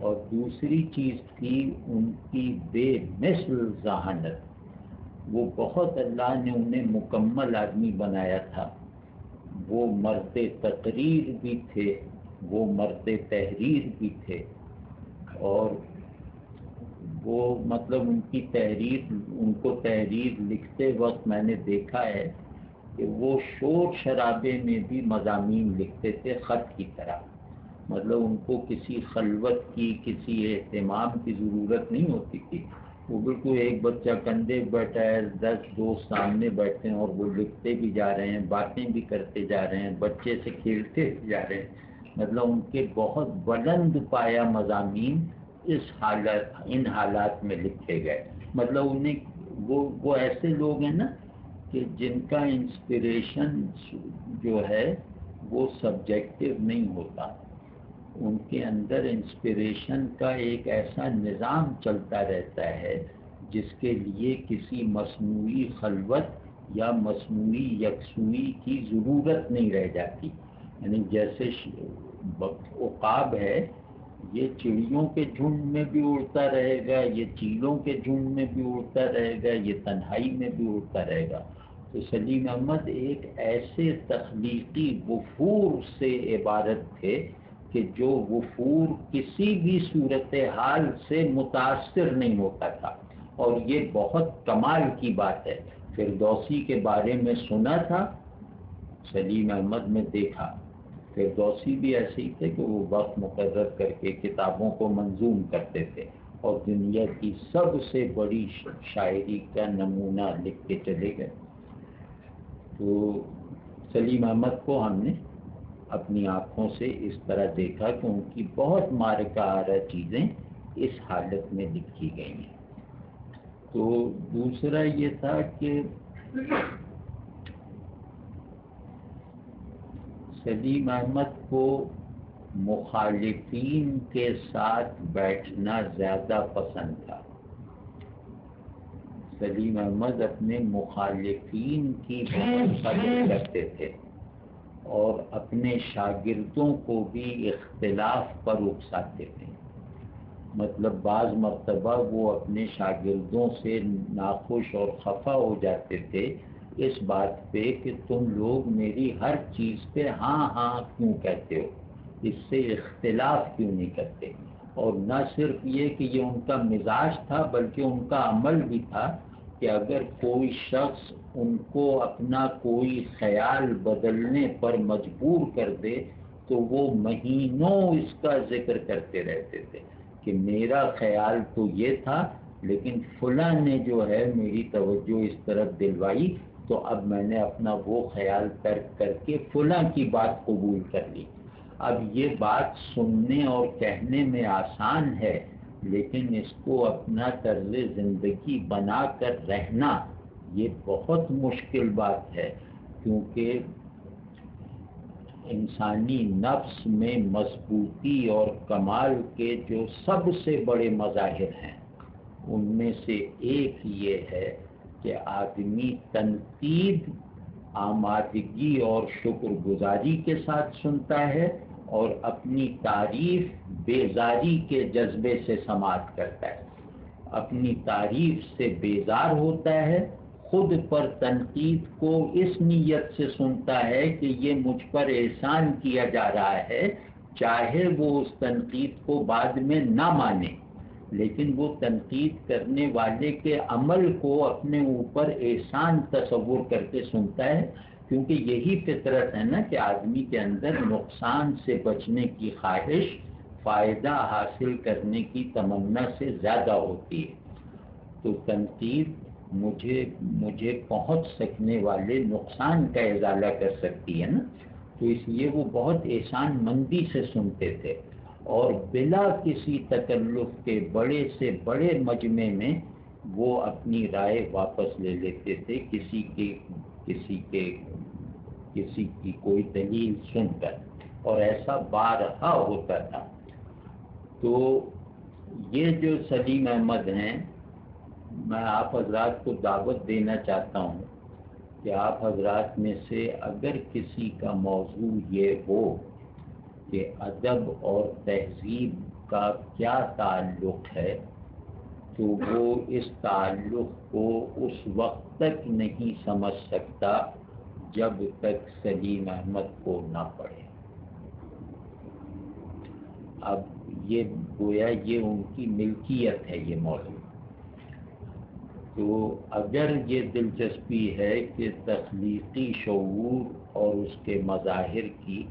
اور دوسری چیز تھی ان کی بے مثل ذہانت۔ وہ بہت اللہ نے انہیں مکمل آدمی بنایا تھا۔ وہ مرد تقریر بھی تھے، وہ مرد تحریر بھی تھے۔ اور وہ مطلب ان کی تحریر، ان کو تحریر لکھتے وقت میں نے دیکھا ہے کہ وہ شور شرابے میں بھی مضامین لکھتے تھے خط کی طرح۔ مطلب ان کو کسی خلوت کی، کسی اہتمام کی ضرورت نہیں ہوتی تھی۔ وہ بالکل ایک بچہ کندھے بیٹھا ہے، دس دوست سامنے بیٹھتے ہیں اور وہ لکھتے بھی جا رہے ہیں، باتیں بھی کرتے جا رہے ہیں، بچے سے کھیلتے بھی جا رہے ہیں۔ مطلب ان کے بہت بلند پایا مضامین اس حالت، ان حالات میں لکھے گئے۔ مطلب انہیں وہ وہ ایسے لوگ ہیں نا کہ جن کا انسپریشن جو ہے وہ سبجیکٹو نہیں ہوتا۔ ان کے اندر انسپریشن کا ایک ایسا نظام چلتا رہتا ہے، جس کے لیے کسی مصنوعی خلوت یا مصنوعی یکسوئی کی ضرورت نہیں رہ جاتی۔ یعنی جیسے عقاب ہے، یہ چڑیوں کے جھنڈ میں بھی اڑتا رہے گا، یہ چیلوں کے جھنڈ میں بھی اڑتا رہے گا، یہ تنہائی میں بھی اڑتا رہے گا۔ تو سلیم احمد ایک ایسے تخلیقی وفور سے عبارت تھے کہ جو وفور کسی بھی صورت حال سے متاثر نہیں ہوتا تھا۔ اور یہ بہت کمال کی بات ہے۔ فردوسی کے بارے میں سنا تھا، سلیم احمد میں دیکھا۔ فردوسی بھی ایسے ہی تھے کہ وہ وقت مقرر کر کے کتابوں کو منظوم کرتے تھے۔ اور دنیا کی سب سے بڑی شاعری کا نمونہ لکھ کے چلے گئے۔ تو سلیم احمد کو ہم نے اپنی آنکھوں سے اس طرح دیکھا کہ ان کی بہت مارکہ آرہ چیزیں اس حالت میں لکھی گئی ہیں۔ تو دوسرا یہ تھا کہ سلیم احمد کو مخالفین کے ساتھ بیٹھنا زیادہ پسند تھا۔ سلیم احمد اپنے مخالفین کی بہت قدر کرتے تھے۔ اور اپنے شاگردوں کو بھی اختلاف پر اکساتے تھے مطلب بعض مرتبہ وہ اپنے شاگردوں سے ناخوش اور خفا ہو جاتے تھے۔ اس بات پہ کہ تم لوگ میری ہر چیز پہ ہاں ہاں کیوں کہتے ہو؟ اس سے اختلاف کیوں نہیں کرتے؟ اور نہ صرف یہ کہ یہ ان کا مزاج تھا، بلکہ ان کا عمل بھی تھا۔ کہ اگر کوئی شخص ان کو اپنا کوئی خیال بدلنے پر مجبور کر دے تو وہ مہینوں اس کا ذکر کرتے رہتے تھے کہ میرا خیال تو یہ تھا، لیکن فلاں نے جو ہے میری توجہ اس طرف دلوائی تو اب میں نے اپنا وہ خیال ترک کر کے فلاں کی بات قبول کر لی۔ اب یہ بات سننے اور کہنے میں آسان ہے لیکن اس کو اپنا طرز زندگی بنا کر رہنا یہ بہت مشکل بات ہے، کیونکہ انسانی نفس میں مضبوطی اور کمال کے جو سب سے بڑے مظاہر ہیں، ان میں سے ایک یہ ہے کہ آدمی تنقید، آمادگی اور شکر گزاری کے ساتھ سنتا ہے اور اپنی تعریف بیزاری کے جذبے سے سماعت کرتا ہے۔ اپنی تعریف سے بیزار ہوتا ہے، خود پر تنقید کو اس نیت سے سنتا ہے کہ یہ مجھ پر احسان کیا جا رہا ہے، چاہے وہ اس تنقید کو بعد میں نہ مانے۔ لیکن وہ تنقید کرنے والے کے عمل کو اپنے اوپر احسان تصور کر کے سنتا ہے۔ کیونکہ یہی فطرت ہے نا کہ آدمی کے اندر نقصان سے بچنے کی خواہش، فائدہ حاصل کرنے کی تمنا سے زیادہ ہوتی ہے۔ تو تنقید مجھے مجھے پہنچ سکنے والے نقصان کا ازالہ کر سکتی ہے نا۔ تو اس لیے وہ بہت احسان مندی سے سنتے تھے۔ اور بلا کسی تکلف کے بڑے سے بڑے مجمع میں وہ اپنی رائے واپس لے لیتے تھے، کسی کے کسی کے کسی کی کوئی دلیل سن کر اور ایسا بارہا ہوتا تھا۔ تو یہ جو سلیم احمد ہیں، میں آپ حضرات کو دعوت دینا چاہتا ہوں کہ آپ حضرات میں سے اگر کسی کا موضوع یہ ہو کہ ادب اور تہذیب کا کیا تعلق ہے تو وہ اس تعلق کو اس وقت تک نہیں سمجھ سکتا جب تک سلیم احمد کو نہ پڑھے۔ اب یہ گویا یہ ان کی ملکیت ہے یہ موضوع۔ تو اگر یہ دلچسپی ہے کہ تخلیقی شعور اور اس کے مظاہر کی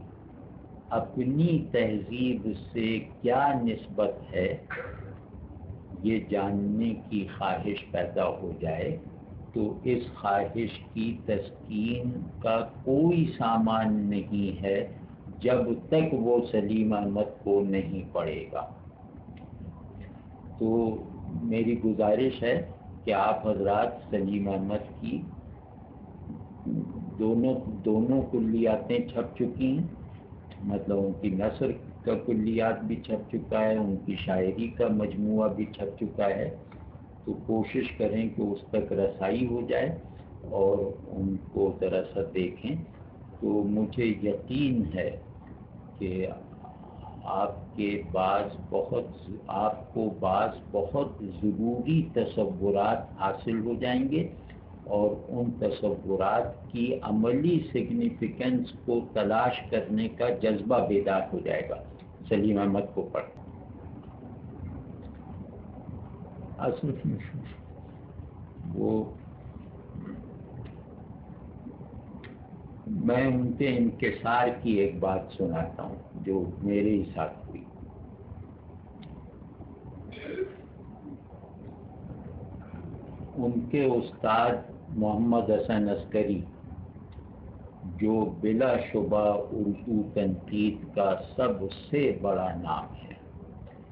اپنی تہذیب سے کیا نسبت ہے یہ جاننے کی خواہش پیدا ہو جائے تو اس خواہش کی تسکین کا کوئی سامان نہیں ہے جب تک وہ سلیم احمد کو نہیں پڑے گا۔ تو میری گزارش ہے کہ آپ حضرات سلیم احمد کی دونوں دونوں کلیاتیں چھپ چکی ہیں مطلب ان کی نثر کا کلیات بھی چھپ چکا ہے، ان کی شاعری کا مجموعہ بھی چھپ چکا ہے۔ تو کوشش کریں کہ اس تک رسائی ہو جائے اور ان کو ذرا سا دیکھیں۔ تو مجھے یقین ہے کہ آپ کے بعض بہت، آپ کو بعض بہت ضروری تصورات حاصل ہو جائیں گے اور ان تصورات کی عملی سگنیفیکنس کو تلاش کرنے کا جذبہ بیدار ہو جائے گا۔ سلیم احمد کو پڑھ۔ اصل وہ میں ان کے انکسار کی ایک بات سناتا ہوں جو میرے ہی ساتھ ہوئی۔ ان کے استاد محمد حسن عسکری جو بلا شبہ اردو تنقید کا سب سے بڑا نام ہے۔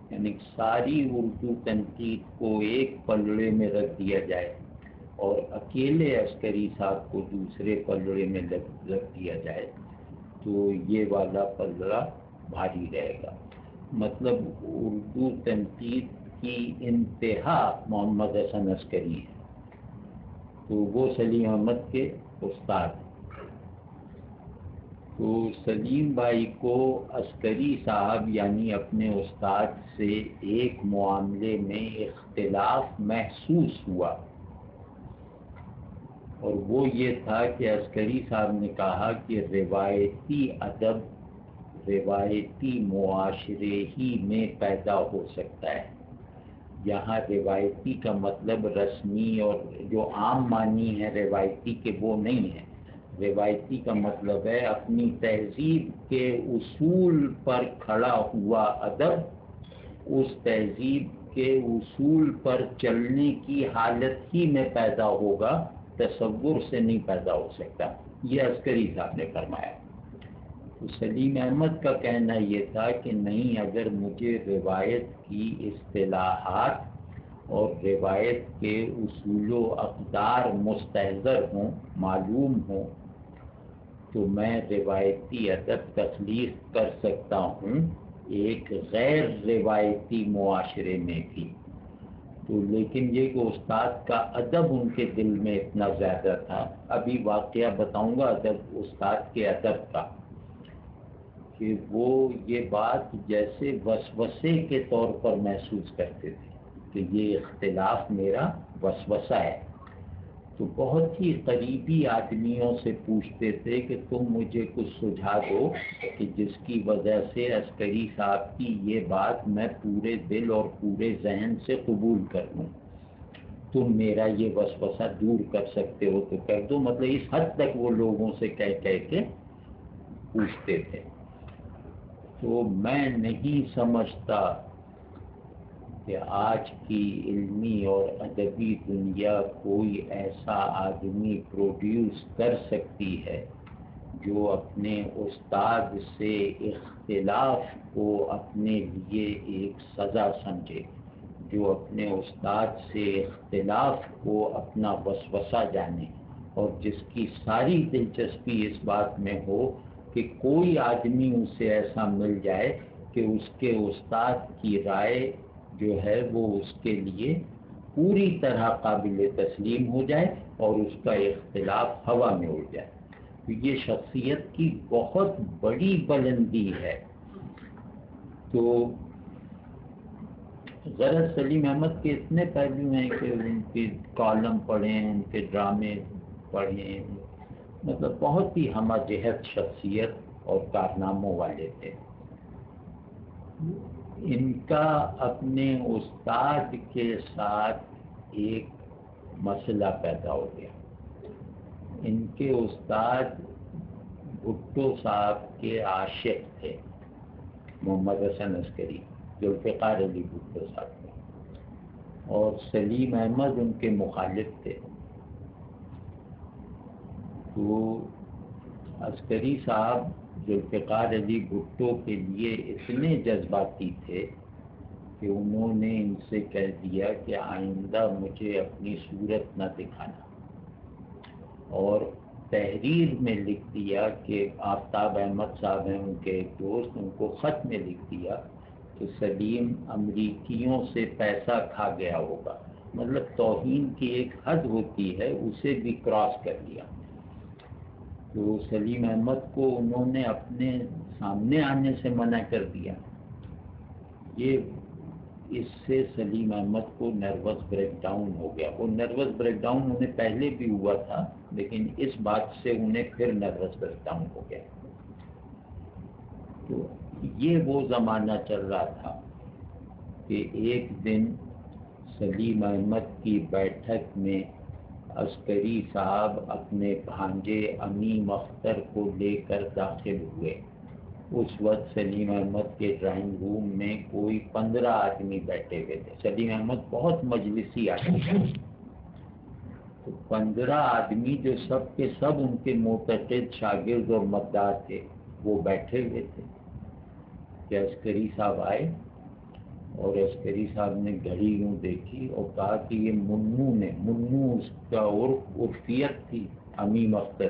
یعنی ساری اردو تنقید کو ایک پلڑے میں رکھ دیا جائے اور اکیلے عسکری صاحب کو دوسرے پلڑے میں رکھ دیا جائے تو یہ والا پلڑا بھاری رہے گا۔ مطلب اردو تنقید کی انتہا محمد حسن عسکری ہے۔ تو وہ سلیم احمد کے استاد ہیں۔ تو سلیم بھائی کو عسکری صاحب یعنی اپنے استاد سے ایک معاملے میں اختلاف محسوس ہوا۔ اور وہ یہ تھا کہ عسکری صاحب نے کہا کہ روایتی ادب، روایتی معاشرے ہی میں پیدا ہو سکتا ہے۔ یہاں روایتی کا مطلب رسمی اور جو عام معنی ہے، روایتی کے وہ نہیں ہے۔ روایتی کا مطلب ہے، اپنی تہذیب کے اصول پر کھڑا ہوا ادب، اس تہذیب کے اصول پر چلنے کی حالت ہی میں پیدا ہوگا، تصور سے نہیں پیدا ہو سکتا۔ یہ عسکری صاحب نے فرمایا۔ تو سلیم احمد کا کہنا یہ تھا کہ نہیں، اگر مجھے روایت کی اصطلاحات اور روایت کے اصول و اقدار مستحضر ہوں، معلوم ہوں تو میں روایتی ادب تخلیق کر سکتا ہوں، ایک غیر روایتی معاشرے میں بھی۔ تو لیکن یہ کہ استاد کا ادب ان کے دل میں اتنا زیادہ تھا۔ ابھی واقعہ بتاؤں گا ادب، استاد کے ادب کا۔ کہ وہ یہ بات جیسے وسوسے کے طور پر محسوس کرتے تھے کہ یہ اختلاف میرا وسوسہ ہے۔ تو بہت ہی قریبی آدمیوں سے پوچھتے تھے کہ تم مجھے کچھ سجھا دو کہ جس کی وجہ سے عسکری صاحب کی یہ بات میں پورے دل اور پورے ذہن سے قبول کر لوں۔ تم میرا یہ وسوسہ دور کر سکتے ہو تو کہہ دو مطلب اس حد تک وہ لوگوں سے کہہ کہہ کے پوچھتے تھے۔ تو میں نہیں سمجھتا کہ آج کی علمی اور ادبی دنیا کوئی ایسا آدمی پروڈیوس کر سکتی ہے جو اپنے استاد سے اختلاف کو اپنے لیے ایک سزا سمجھے، جو اپنے استاد سے اختلاف کو اپنا وسوسہ جانے۔ اور جس کی ساری دلچسپی اس بات میں ہو کہ کوئی آدمی اسے ایسا مل جائے کہ اس کے استاد کی رائے جو ہے وہ اس کے لیے پوری طرح قابل تسلیم ہو جائے اور اس کا اختلاف ہوا میں اڑ جائے۔ تو یہ شخصیت کی بہت بڑی بلندی ہے۔ تو غرض سلیم احمد کے اتنے پہلو ہیں کہ ان کے کالم پڑھیں، ان کے ڈرامے پڑھیں۔ مطلب بہت ہی ہمہ جہت شخصیت اور کارناموں والے تھے۔ ان کا اپنے استاد کے ساتھ ایک مسئلہ پیدا ہو گیا۔ ان کے استاد بھٹو صاحب کے عاشق تھے، محمد حسن عسکری ذوالفقار علی بھٹو صاحب کے اور سلیم احمد ان کے مخالف تھے۔ تو عسکری صاحب ذوالفقار علی بھٹو کے لیے اتنے جذباتی تھے کہ انہوں نے ان سے کہہ دیا کہ آئندہ مجھے اپنی صورت نہ دکھانا۔ اور تحریر میں لکھ دیا کہ آفتاب احمد صاحب ہیں، ان کے ایک دوست، ان کو خط میں لکھ دیا کہ سلیم امریکیوں سے پیسہ کھا گیا ہوگا۔ مطلب توہین کی ایک حد ہوتی ہے، اسے بھی کراس کر لیا۔ تو سلیم احمد کو انہوں نے اپنے سامنے آنے سے منع کر دیا۔ یہ اس سے سلیم احمد کو نروس بریک ڈاؤن ہو گیا۔ وہ نروس بریک ڈاؤن انہیں پہلے بھی ہوا تھا، لیکن اس بات سے انہیں پھر نروس بریک ڈاؤن ہو گیا۔ تو یہ وہ زمانہ چل رہا تھا کہ ایک دن سلیم احمد کی بیٹھک میں عسکری صاحب اپنے بھانجے امیم اختر کو لے کر داخل ہوئے۔ اس وقت سلیم احمد کے ڈرائنگ روم میں کوئی پندرہ آدمی بیٹھے ہوئے تھے۔ سلیم احمد بہت مجلسی آدمی تو پندرہ آدمی جو سب کے سب ان کے متحد شاگرد اور مددار تھے، وہ بیٹھے ہوئے تھے۔ کہ عسکری صاحب آئے۔ اور عسکری صاحب نے گھڑی یوں دیکھی اور کہا کہ یہ منو نے منو اس کا عرف عرفیت تھی امیم اختر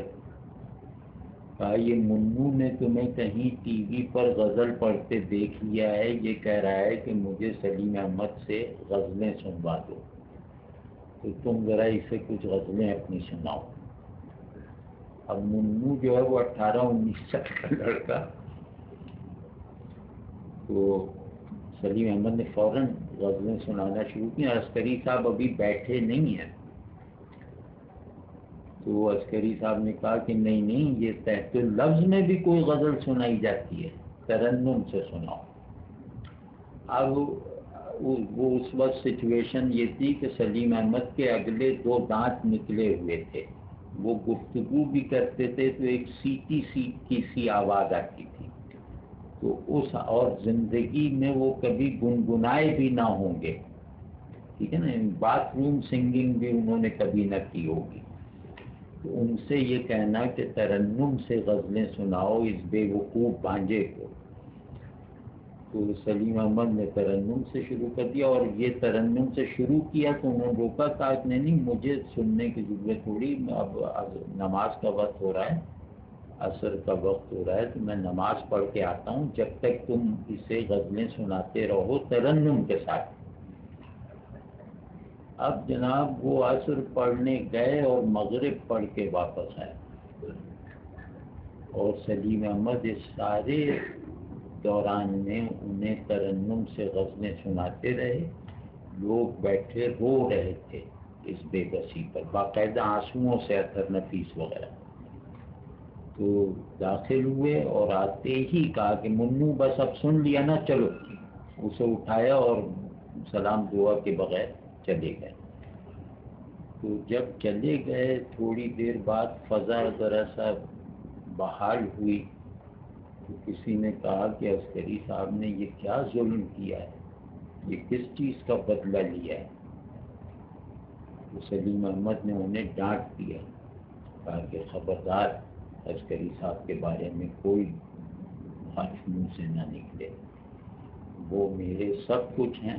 کہا، یہ منو نے تمہیں کہیں ٹی وی پر غزل پڑھتے دیکھ لیا ہے، یہ کہہ رہا ہے کہ مجھے سلیم احمد سے غزلیں سنوا دو۔ تو تم ذرا اسے کچھ غزلیں اپنی سناؤ۔ اب منو جو ہے وہ اٹھارہ، انیس سال کا لڑکا۔ تو سلیم احمد نے فوراً غزلیں سنانا شروع کی عسکری صاحب ابھی بیٹھے نہیں ہیں۔ تو عسکری صاحب نے کہا کہ نہیں نہیں، یہ تحت لفظ میں بھی کوئی غزل سنائی جاتی ہے۔ ترنم سے سناؤ۔ اب وہ اس وقت سچویشن یہ تھی کہ سلیم احمد کے اگلے دو دانت نکلے ہوئے تھے۔ وہ گفتگو بھی کرتے تھے تو ایک سیٹی سی، کی سی آواز آتی۔ تھی تو اس اور زندگی میں وہ کبھی گنگنائے بھی نہ ہوں گے۔ ٹھیک ہے نا؟ یعنی باتھ روم سنگنگ بھی انہوں نے کبھی نہ کی ہوگی۔ تو ان سے یہ کہنا کہ ترنم سے غزلیں سناؤ، اس بے وقوف بانجے کو۔ تو سلیم احمد نے ترنم سے شروع کر دیا اور یہ ترنم سے شروع کیا تو انہوں نے روکا تھا کہ نہیں، مجھے سننے کی ضرورت تھوڑی، اب نماز کا وقت ہو رہا ہے۔ عصر کا وقت ہو رہا ہے تو میں نماز پڑھ کے آتا ہوں، جب تک تم اسے غزلیں سناتے رہو ترنم کے ساتھ۔ اب جناب وہ عصر پڑھنے گئے اور مغرب پڑھ کے واپس آئے۔ اور سلیم احمد اس سارے دوران میں انہیں ترنم سے غزلیں سناتے رہے۔ لوگ بیٹھے رو رہے تھے اس بے بسی پر، باقاعدہ آنسوؤں سے اثر نفیس وغیرہ۔ تو داخل ہوئے اور آتے ہی کہا کہ منو بس اب سن لیا نا، چلو۔ اسے اٹھایا اور سلام دعا کے بغیر چلے گئے۔ تو جب چلے گئے، تھوڑی دیر بعد فضا ذرا سا بحال ہوئی۔ تو کسی نے کہا کہ عسکری صاحب نے یہ کیا ظلم کیا ہے؟ یہ کس چیز کا بدلہ لیا ہے؟ تو سلیم احمد نے انہیں ڈانٹ دیا۔ کہا کہ خبردار عسکری صاحب کے بارے میں کوئی حرف منہ سے نہ نکلے۔ وہ میرے سب کچھ ہیں۔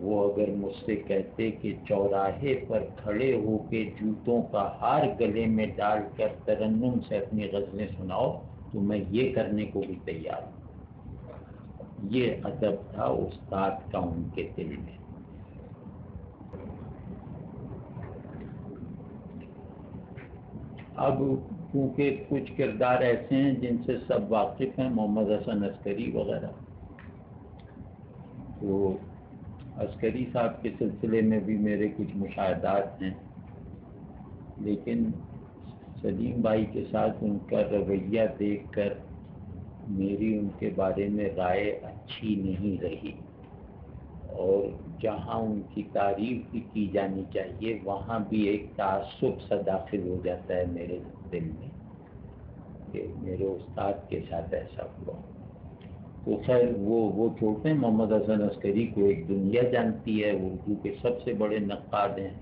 وہ اگر مجھ سے کہتے کہ چوراہے پر کھڑے ہو کے جوتوں کا ہار گلے میں ڈال کر ترنم سے اپنی غزلیں سناؤ، تو میں یہ کرنے کو بھی تیار ہوں۔ یہ ادب تھا استاد کا ان کے دل میں۔ اب کیونکہ کچھ کردار ایسے ہیں جن سے سب واقف ہیں، محمد حسن عسکری وغیرہ۔ تو عسکری صاحب کے سلسلے میں بھی میرے کچھ مشاہدات ہیں۔ لیکن سلیم بھائی کے ساتھ ان کا رویہ دیکھ کر میری ان کے بارے میں رائے اچھی نہیں رہی۔ اور جہاں ان کی تعریف بھی کی جانی چاہیے، وہاں بھی ایک تعصب سا داخل ہو جاتا ہے میرے دل میں کہ میرے استاد کے ساتھ ایسا ہوا۔ تو خیر، وہ وہ چھوٹے محمد حسن عسکری کو ایک دنیا جانتی ہے، اردو کے سب سے بڑے نقاد ہیں۔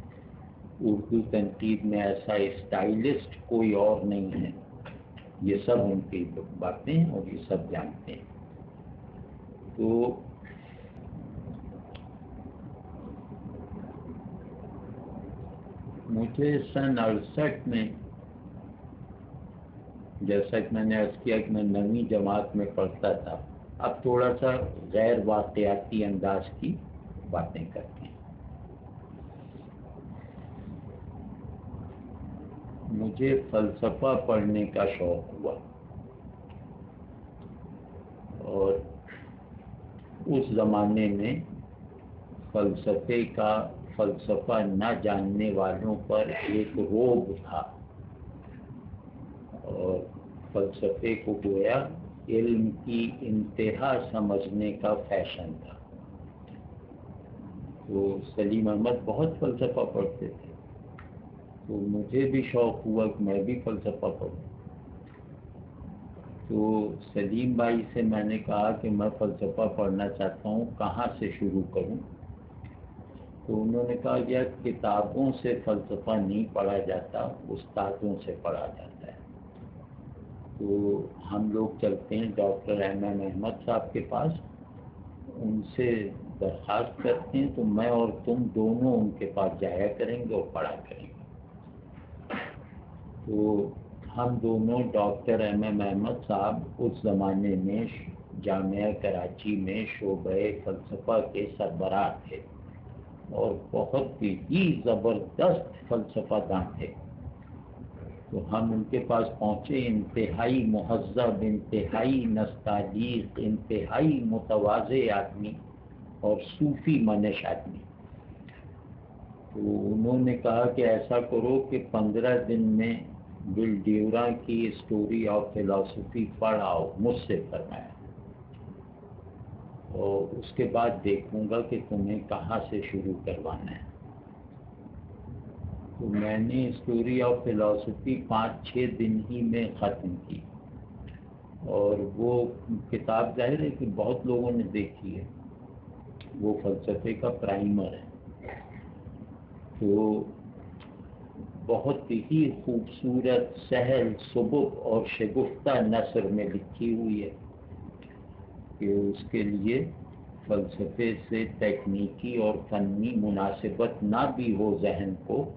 اردو تنقید میں ایسا اسٹائلسٹ کوئی اور نہیں ہے۔ یہ سب ان کی باتیں اور یہ سب جانتے ہیں۔ تو مجھے سن اڑسٹھ میں جیسا کہ میں نے عرض کیا کہ میں نویں جماعت میں پڑھتا تھا، اب تھوڑا سا غیر واقعاتی انداز کی باتیں کرتے ہیں۔ مجھے فلسفہ پڑھنے کا شوق ہوا۔ اور اس زمانے میں فلسفے کا فلسفہ نہ جاننے والوں پر ایک روب تھا۔ اور فلسفے کو گویا علم کی انتہا سمجھنے کا فیشن تھا۔ تو سلیم احمد بہت فلسفہ پڑھتے تھے۔ تو مجھے بھی شوق ہوا کہ میں بھی فلسفہ پڑھوں۔ تو سلیم بھائی سے میں نے کہا کہ میں فلسفہ پڑھنا چاہتا ہوں، کہاں سے شروع کروں؟ تو انہوں نے کہا کہ کتابوں سے فلسفہ نہیں پڑھا جاتا، استادوں سے پڑھا جاتا ہے۔ تو ہم لوگ چلتے ہیں ڈاکٹر ایم ایم احمد صاحب کے پاس، ان سے درخواست کرتے ہیں، تو میں اور تم دونوں ان کے پاس جایا کریں گے اور پڑھا کریں گے۔ تو ہم دونوں، ڈاکٹر ایم ایم احمد صاحب اس زمانے میں جامعہ کراچی میں شعبہ فلسفہ کے سربراہ تھے۔ اور بہت ہی زبردست فلسفہ داں تھے۔ تو ہم ان کے پاس پہنچے، انتہائی مہذب، انتہائی نستعلیق، انتہائی متوازے آدمی اور صوفی منش آدمی۔ تو انہوں نے کہا کہ ایسا کرو کہ پندرہ دن میں بل ڈیورا کی اسٹوری آف فلاسفی پڑھاؤ، مجھ سے فرمایا۔ اور اس کے بعد دیکھوں گا کہ تمہیں کہاں سے شروع کروانا ہے۔ تو میں نے اسٹوری آف فلاسفی پانچ چھ دن ہی میں ختم کی۔ اور وہ کتاب ظاہر ہے کہ بہت لوگوں نے دیکھی ہے۔ وہ فلسفے کا پرائمر ہے۔ تو بہت ہی خوبصورت، سہل صبح اور شگفتہ نثر میں لکھی ہوئی ہے۔ کہ اس کے لیے فلسفے سے تکنیکی اور فنی مناسبت نہ بھی ہو ذہن کو،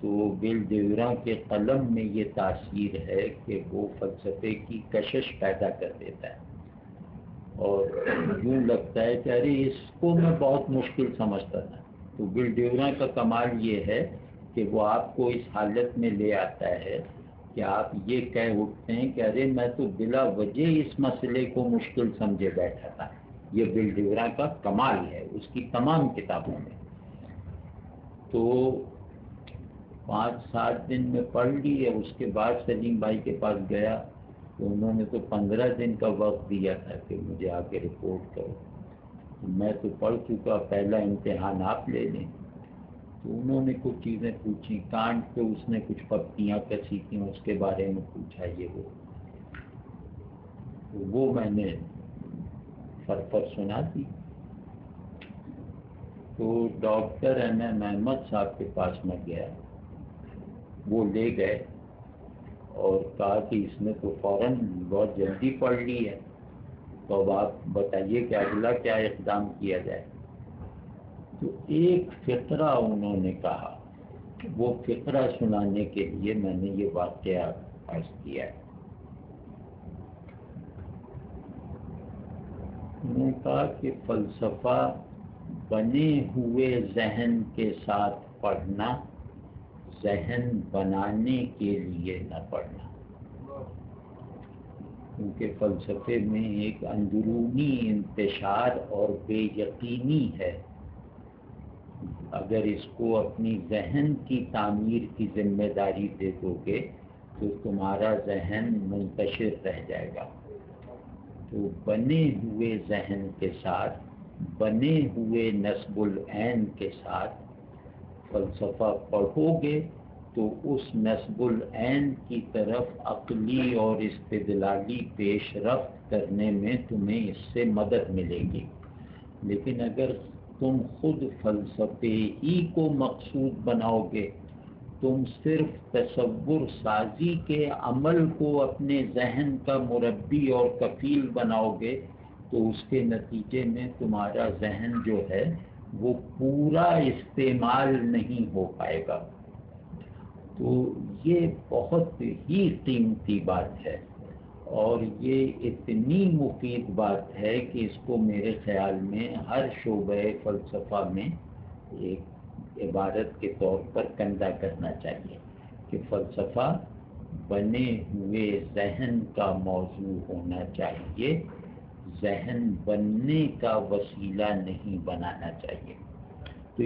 تو بل ڈیورا کے قلم میں یہ تاثیر ہے کہ وہ فلسفے کی کشش پیدا کر دیتا ہے۔ اور یوں لگتا ہے کہ ارے اس کو میں بہت مشکل سمجھتا تھا۔ تو بل ڈیورا کا کمال یہ ہے کہ وہ آپ کو اس حالت میں لے آتا ہے کہ آپ یہ کہہ اٹھتے ہیں کہ ارے میں تو بلا وجہ اس مسئلے کو مشکل سمجھے بیٹھا تھا۔ یہ بل ڈیورا کا کمال ہے، اس کی تمام کتابوں میں۔ تو پانچ سات دن میں پڑھ لی ہے اس کے بعد سلیم بھائی کے پاس گیا۔ تو انہوں نے تو پندرہ دن کا وقت دیا تھا کہ مجھے آ کے رپورٹ کرو۔ میں تو پڑھ چکا، پہلا امتحان آپ لے لیں۔ تو انہوں نے کچھ چیزیں پوچھی کانٹ پہ اس نے کچھ پپتیاں کسی تھیں اس کے بارے میں پوچھا یہ وہ۔ تو وہ میں نے فر فر سنا دی۔ تو ڈاکٹر ایم ایم احمد صاحب کے پاس میں گیا۔ وہ لے گئے اور کہا کہ اس نے تو فوراً بہت جلدی پڑھ لی ہے۔ تو اب آپ بتائیے کہ اگلا کیا اقدام کیا جائے۔ تو ایک فطرہ انہوں نے کہا وہ فطرہ سنانے کے لیے میں نے یہ واقعہ عرض کیا ہے۔ انہوں نے کہا کہ فلسفہ بنے ہوئے ذہن کے ساتھ پڑھنا، ذہن بنانے کے لیے نہ پڑھنا۔ کیونکہ فلسفے میں ایک اندرونی انتشار اور بے یقینی ہے۔ اگر اس کو اپنی ذہن کی تعمیر کی ذمہ داری دے دو گے، تو تمہارا ذہن منتشر رہ جائے گا۔ تو بنے ہوئے ذہن کے ساتھ، بنے ہوئے نصب العین کے ساتھ فلسفہ پڑھو گے، تو اس نصب العین کی طرف عقلی اور استدلالی پیش رفت کرنے میں تمہیں اس سے مدد ملے گی۔ لیکن اگر تم خود فلسفے ہی کو مقصود بناؤ گے۔ تم صرف تصور سازی کے عمل کو اپنے ذہن کا مربی اور کفیل بناؤ گے، تو اس کے نتیجے میں تمہارا ذہن جو ہے، وہ پورا استعمال نہیں ہو پائے گا۔ تو یہ بہت ہی قیمتی بات ہے۔ اور یہ اتنی مفید بات ہے کہ اس کو میرے خیال میں ہر شعبہ فلسفہ میں ایک عبارت کے طور پر کندہ کرنا چاہیے کہ فلسفہ بنے ہوئے ذہن کا موضوع ہونا چاہیے، ذہن بننے کا وسیلہ نہیں بنانا چاہیے۔ تو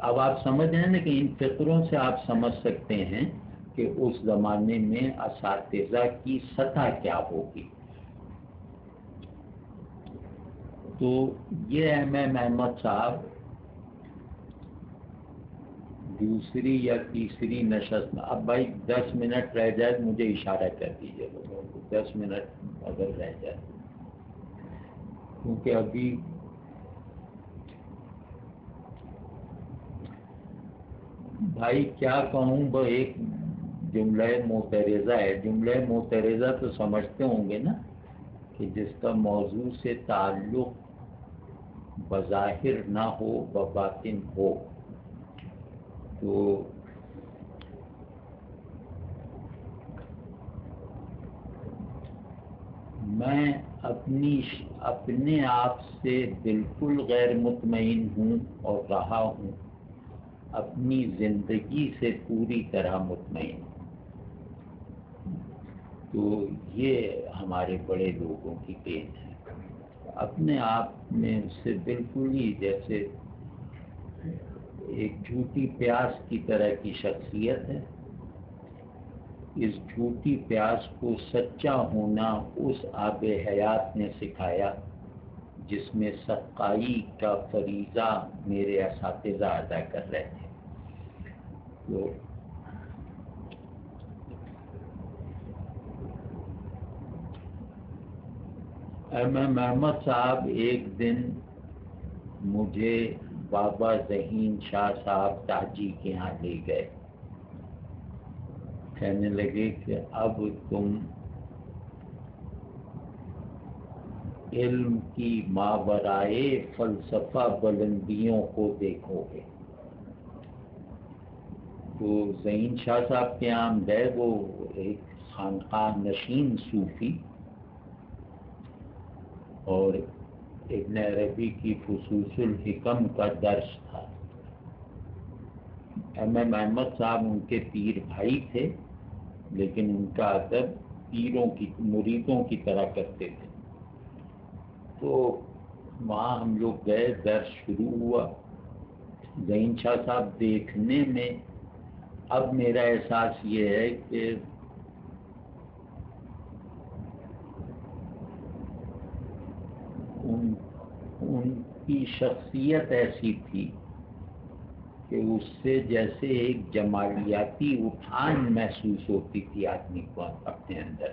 اب آپ سمجھ رہے ہیں نا کہ ان فکروں سے آپ سمجھ سکتے ہیں کہ اس زمانے میں اساتذہ کی سطح کیا ہوگی۔ تو یہ ایم ایم احمد صاحب۔ دوسری یا تیسری نشست۔ میں اب بھائی دس منٹ رہ جائے، مجھے اشارہ کر دیجیے دس منٹ اگر رہ جائے۔ کیونکہ ابھی بھائی کیا کہوں وہ ایک جملہ مترزہ ہے۔ جملہ مترزہ تو سمجھتے ہوں گے نا کہ جس کا موضوع سے تعلق بظاہر نہ ہو، بباطن ہو۔ تو میں اپنی اپنے آپ سے بالکل غیر مطمئن ہوں اور رہا ہوں۔ اپنی زندگی سے پوری طرح مطمئن۔ ہوں تو یہ ہمارے بڑے لوگوں کی دین ہے۔ اپنے آپ میں سے بالکل ہی جیسے ایک جھوٹی پیاس کی طرح کی شخصیت ہے۔ اس جھوٹی پیاس کو سچا ہونا اس آب حیات نے سکھایا جس میں سقائی کا فریضہ میرے اساتذہ ادا کر رہے تھے تو ایم ایم احمد صاحب، ایک دن مجھے بابا ذہین شاہ صاحب تاجی کے ہاں لے گئے۔ کہنے لگے کہ اب تم علم کی ماورائے فلسفہ بلندیوں کو دیکھو گے۔ تو زین شاہ صاحب کے عام گئے، وہ ایک خانقاہ نشین صوفی۔ اور ابن عربی کی خصوص الحکم کا درس تھا۔ ایم ایم احمد صاحب ان کے پیر بھائی تھے، لیکن ان کا ادب پیروں کی، مریدوں کی طرح کرتے تھے۔ تو وہاں ہم لوگ گئے، درس شروع ہوا۔ زین شاہ صاحب دیکھنے میں، اب میرا احساس یہ ہے کہ ان ان کی شخصیت ایسی تھی کہ اس سے جیسے ایک جمالیاتی اٹھان محسوس ہوتی تھی آدمی کو اپنے اندر۔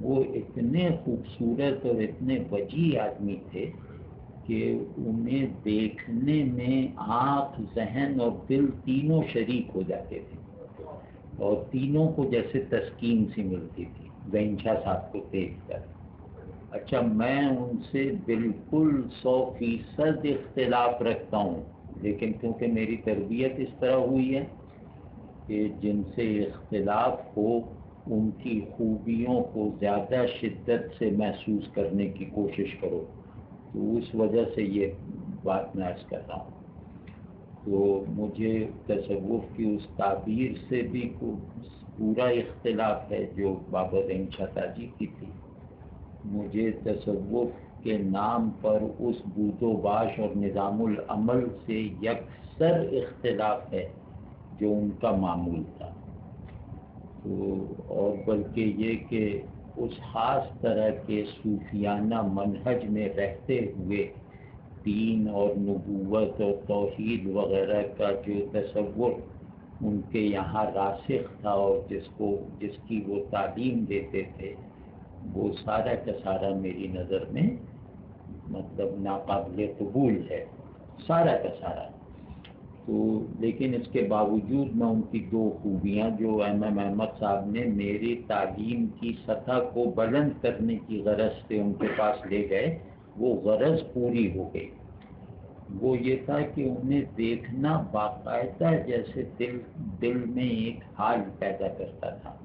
وہ اتنے خوبصورت اور اتنے وجی آدمی تھے کہ انہیں دیکھنے میں آنکھ، ذہن اور دل تینوں شریک ہو جاتے تھے اور تینوں کو جیسے تسکین سی ملتی تھی۔ وینشا صاحب کو دیکھ کر۔ اچھا میں ان سے بالکل سو فیصد اختلاف رکھتا ہوں، لیکن کیونکہ میری تربیت اس طرح ہوئی ہے کہ جن سے اختلاف ہو، ان کی خوبیوں کو زیادہ شدت سے محسوس کرنے کی کوشش کرو۔ تو اس وجہ سے یہ بات میں عرض کر رہا ہوں۔ تو مجھے تصوف کی اس تعبیر سے بھی پورا اختلاف ہے جو بابا رین شاہ جی کی تھی۔ مجھے تصوف کے نام پر اس بود و باش اور نظام العمل سے یکسر اختلاف ہے جو ان کا معمول تھا۔ تو اور بلکہ یہ کہ اس خاص طرح کے صوفیانہ منہج میں رہتے ہوئے دین اور نبوت اور توحید وغیرہ کا جو تصور ان کے یہاں راسخ تھا اور جس کو جس کی وہ تعلیم دیتے تھے۔ وہ سارا کا سارا میری نظر میں مطلب ناقابل قبول ہے، سارا کا سارا۔ تو لیکن اس کے باوجود میں ان کی دو خوبیاں، جو ایم ایم احمد صاحب نے میری تعلیم کی سطح کو بلند کرنے کی غرض سے ان کے پاس لے گئے، وہ غرض پوری ہو گئی۔ وہ یہ تھا کہ انہیں دیکھنا باقاعدہ جیسے دل دل میں ایک حال پیدا کرتا تھا۔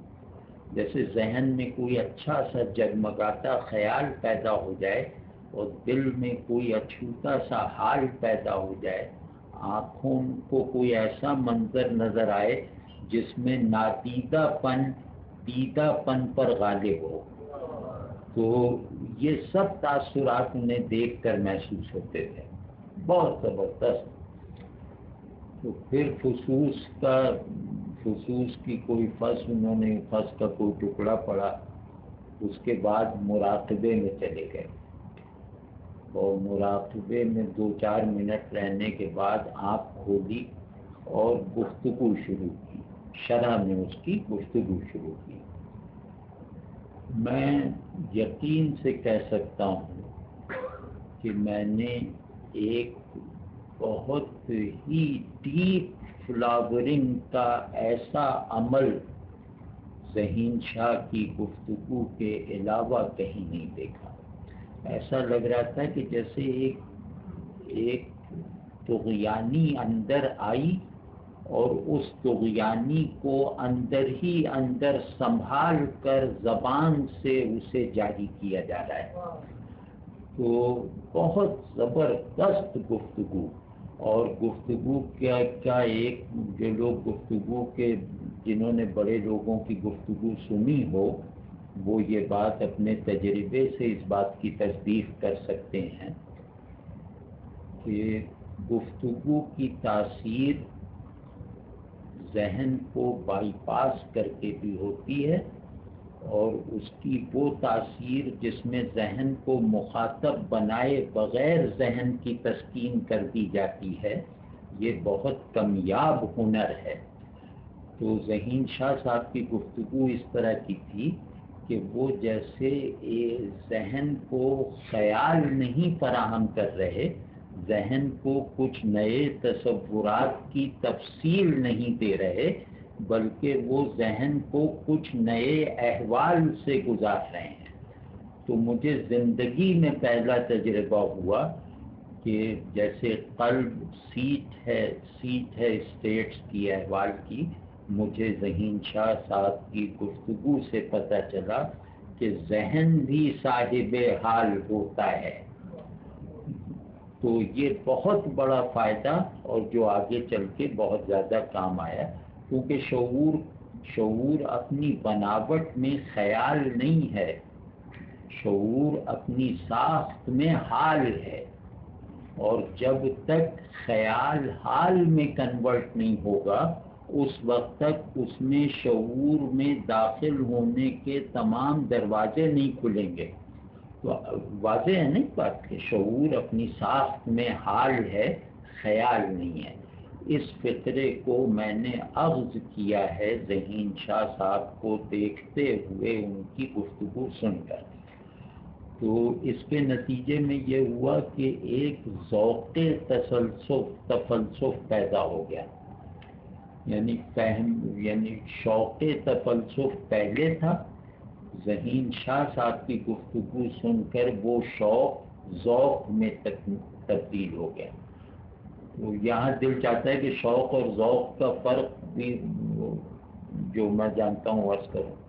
جیسے ذہن میں کوئی اچھا سا جگمگاتا خیال پیدا ہو جائے اور دل میں کوئی اچھوتا سا حال پیدا ہو جائے، آنکھوں کو کوئی ایسا منظر نظر آئے جس میں نادیدہ پن، دیدہ پن پر غالب ہو۔ تو یہ سب تاثرات انہیں دیکھ کر محسوس ہوتے تھے۔ بہت زبردست۔ تو پھر خصوص کا خصوص کی کوئی فص انہوں نے فص کا کوئی ٹکڑا پڑا، اس کے بعد مراقبے میں چلے گئے۔ اور مراقبے میں دو چار منٹ رہنے کے بعد آنکھ کھولی اور گفتگو شروع کی۔ شرح میں اس کی گفتگو شروع کی۔ میں یقین سے کہہ سکتا ہوں کہ میں نے ایک بہت ہی ڈیپ فلاورنگ کا ایسا عمل ذہین شاہ کی گفتگو کے علاوہ کہیں نہیں دیکھا۔ ایسا لگ رہا تھا کہ جیسے ایک ایک تغیانی اندر آئی اور اس تغیانی کو اندر ہی اندر سنبھال کر زبان سے اسے جاری کیا جا رہا ہے۔ تو بہت زبردست گفتگو۔ اور گفتگو کیا کیا ایک جو لوگ گفتگو کے جنہوں نے بڑے لوگوں کی گفتگو سنی ہو، وہ یہ بات اپنے تجربے سے اس بات کی تصدیق کر سکتے ہیں کہ گفتگو کی تاثیر ذہن کو بائی پاس کر کے بھی ہوتی ہے اور اس کی وہ تاثیر جس میں ذہن کو مخاطب بنائے بغیر ذہن کی تسکین کر دی جاتی ہے، یہ بہت کمیاب ہنر ہے۔ تو ذہین شاہ صاحب کی گفتگو اس طرح کی تھی کہ وہ جیسے ذہن کو خیال نہیں فراہم کر رہے، ذہن کو کچھ نئے تصورات کی تفصیل نہیں دے رہے بلکہ وہ ذہن کو کچھ نئے احوال سے گزار رہے ہیں۔ تو مجھے زندگی میں پہلا تجربہ ہوا کہ جیسے قلب سیٹ ہے سیٹ ہے اسٹیٹس کی احوال کی، مجھے ذہین شاہ صاحب کی گفتگو سے پتہ چلا کہ ذہن بھی صاحب حال ہوتا ہے۔ تو یہ بہت بڑا فائدہ اور جو آگے چل کے بہت زیادہ کام آیا۔ کیونکہ شعور شعور اپنی بناوٹ میں خیال نہیں ہے، شعور اپنی ساخت میں حال ہے۔ اور جب تک خیال حال میں کنورٹ نہیں ہوگا، اس وقت تک اس میں شعور میں داخل ہونے کے تمام دروازے نہیں کھلیں گے۔ تو واضح ہے نہیں بات کہ شعور اپنی ساخت میں حال ہے، خیال نہیں ہے۔ اس فطرے کو میں نے عغض کیا ہے، ذہین شاہ صاحب کو دیکھتے ہوئے ان کی گفتگو سن کر۔ تو اس کے نتیجے میں یہ ہوا کہ ایک ذوق تسلسف تفلسف پیدا ہو گیا۔ یعنی فہم یعنی شوق تفلسف پہلے تھا۔ ذہین شاہ صاحب کی گفتگو سن کر وہ شوق، ذوق میں تبدیل ہو گیا۔ یہاں دل چاہتا ہے کہ شوق اور ذوق کا فرق بھی جو میں جانتا ہوں، عرض کروں۔